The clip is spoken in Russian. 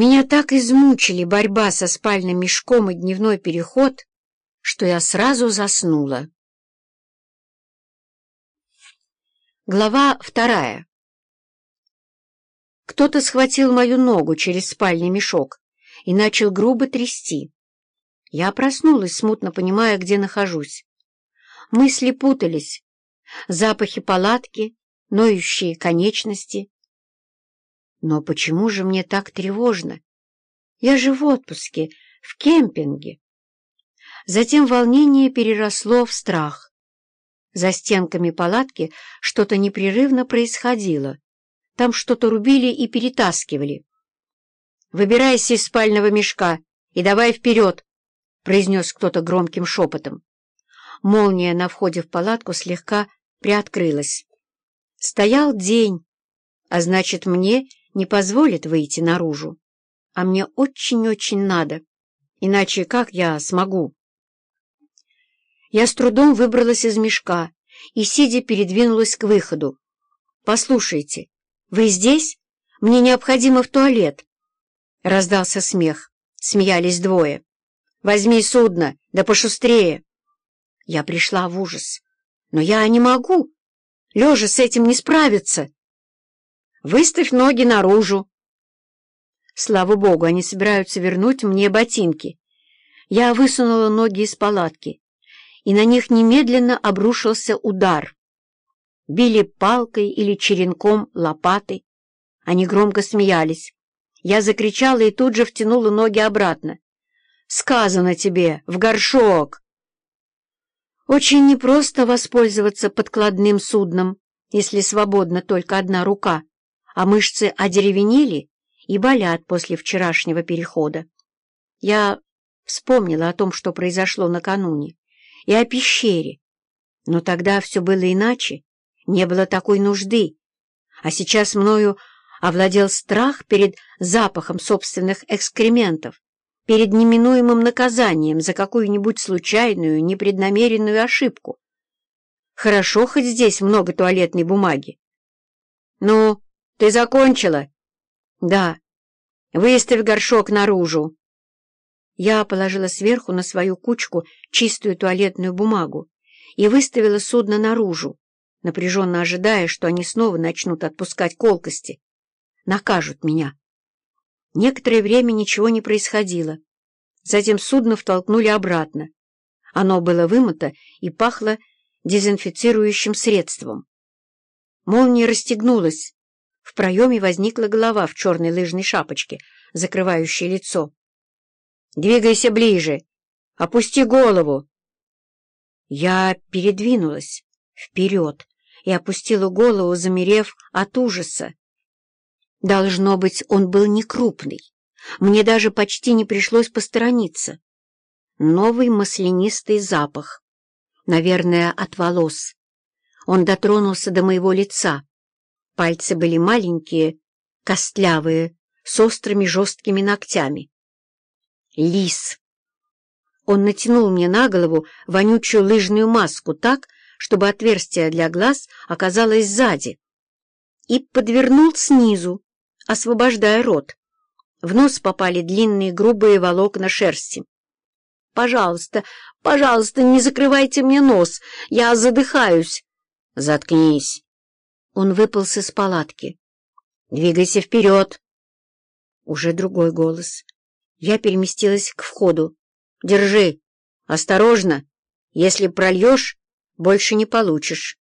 Меня так измучили борьба со спальным мешком и дневной переход, что я сразу заснула. Глава вторая. Кто-то схватил мою ногу через спальный мешок и начал грубо трясти. Я проснулась, смутно понимая, где нахожусь. Мысли путались. Запахи палатки, ноющие конечности. Но почему же мне так тревожно? Я же в отпуске, в кемпинге. Затем волнение переросло в страх. За стенками палатки что-то непрерывно происходило. Там что-то рубили и перетаскивали. «Выбирайся из спального мешка и давай вперед!» — произнес кто-то громким шепотом. Молния на входе в палатку слегка приоткрылась. Стоял день, а значит, мне не позволит выйти наружу. А мне очень-очень надо, иначе как я смогу? Я с трудом выбралась из мешка и, сидя, передвинулась к выходу. «Послушайте, вы здесь? Мне необходимо в туалет!» Раздался смех. Смеялись двое. «Возьми судно, да пошустрее!» Я пришла в ужас. «Но я не могу! Лежа с этим не справиться!» «Выставь ноги наружу!» Слава богу, они собираются вернуть мне ботинки. Я высунула ноги из палатки, и на них немедленно обрушился удар. Били палкой или черенком лопаты. Они громко смеялись. Я закричала и тут же втянула ноги обратно. «Сказано тебе, в горшок!» Очень непросто воспользоваться подкладным судном, если свободна только одна рука, а мышцы одеревенели и болят после вчерашнего перехода. Я вспомнила о том, что произошло накануне, и о пещере. Но тогда все было иначе, не было такой нужды, а сейчас мною овладел страх перед запахом собственных экскрементов, перед неминуемым наказанием за какую-нибудь случайную, непреднамеренную ошибку. Хорошо, хоть здесь много туалетной бумаги. «Ну, ты закончила?» «Да. Выставь горшок наружу». Я положила сверху на свою кучку чистую туалетную бумагу и выставила судно наружу, напряженно ожидая, что они снова начнут отпускать колкости. Накажут меня. Некоторое время ничего не происходило. Затем судно втолкнули обратно. Оно было вымыто и пахло дезинфицирующим средством. Молния расстегнулась. В проеме возникла голова в черной лыжной шапочке, закрывающей лицо. «Двигайся ближе! Опусти голову!» Я передвинулась вперед и опустила голову, замерев от ужаса. Должно быть, он был не крупный. Мне даже почти не пришлось посторониться. Новый маслянистый запах. Наверное, от волос. Он дотронулся до моего лица. Пальцы были маленькие, костлявые, с острыми жесткими ногтями. Лис. Он натянул мне на голову вонючую лыжную маску так, чтобы отверстие для глаз оказалось сзади, и подвернул снизу, освобождая рот. В нос попали длинные грубые волокна шерсти. «Пожалуйста, пожалуйста, не закрывайте мне нос, я задыхаюсь!» «Заткнись!» Он выполз из палатки. «Двигайся вперед!» Уже другой голос. Я переместилась к входу. «Держи! Осторожно! Если прольешь, больше не получишь!»